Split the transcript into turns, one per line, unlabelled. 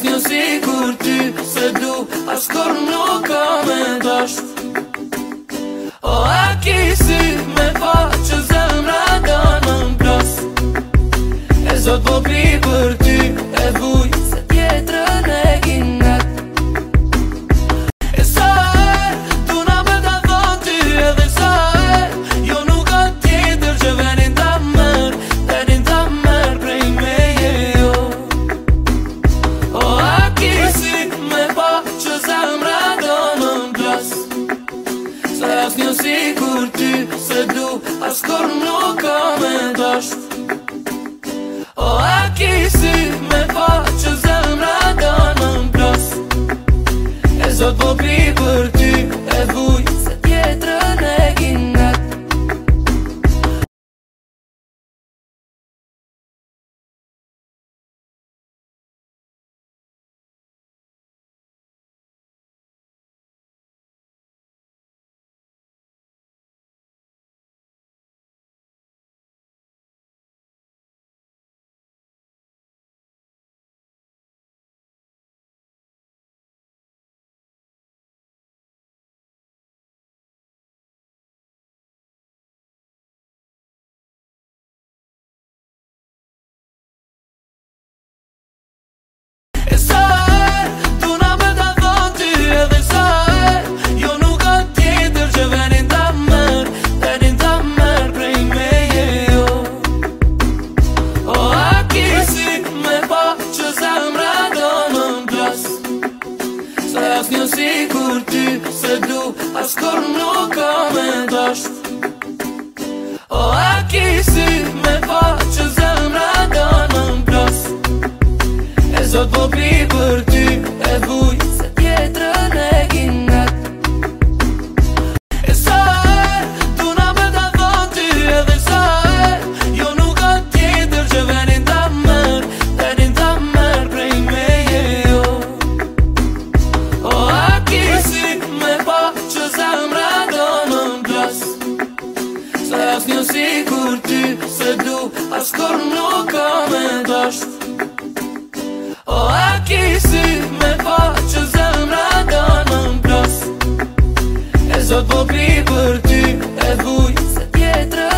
Mos një si kur ty se du As kur nuk ka me dash O a kisi me fa që zemra da në mplas E zot po pri për ty se du Askor nuk ka me dasht Ashtë kërë nuk kam e të si kur ty Se du askor nuk ka me dasht O a kisi me pa që zemra ka në mplas E zot po pi për ty e vuj se tjetre